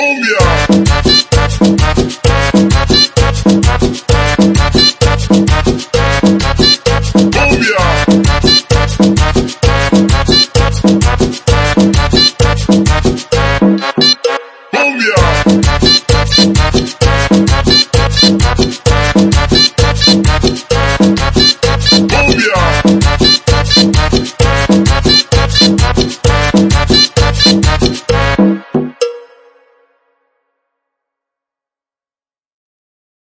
Booyah!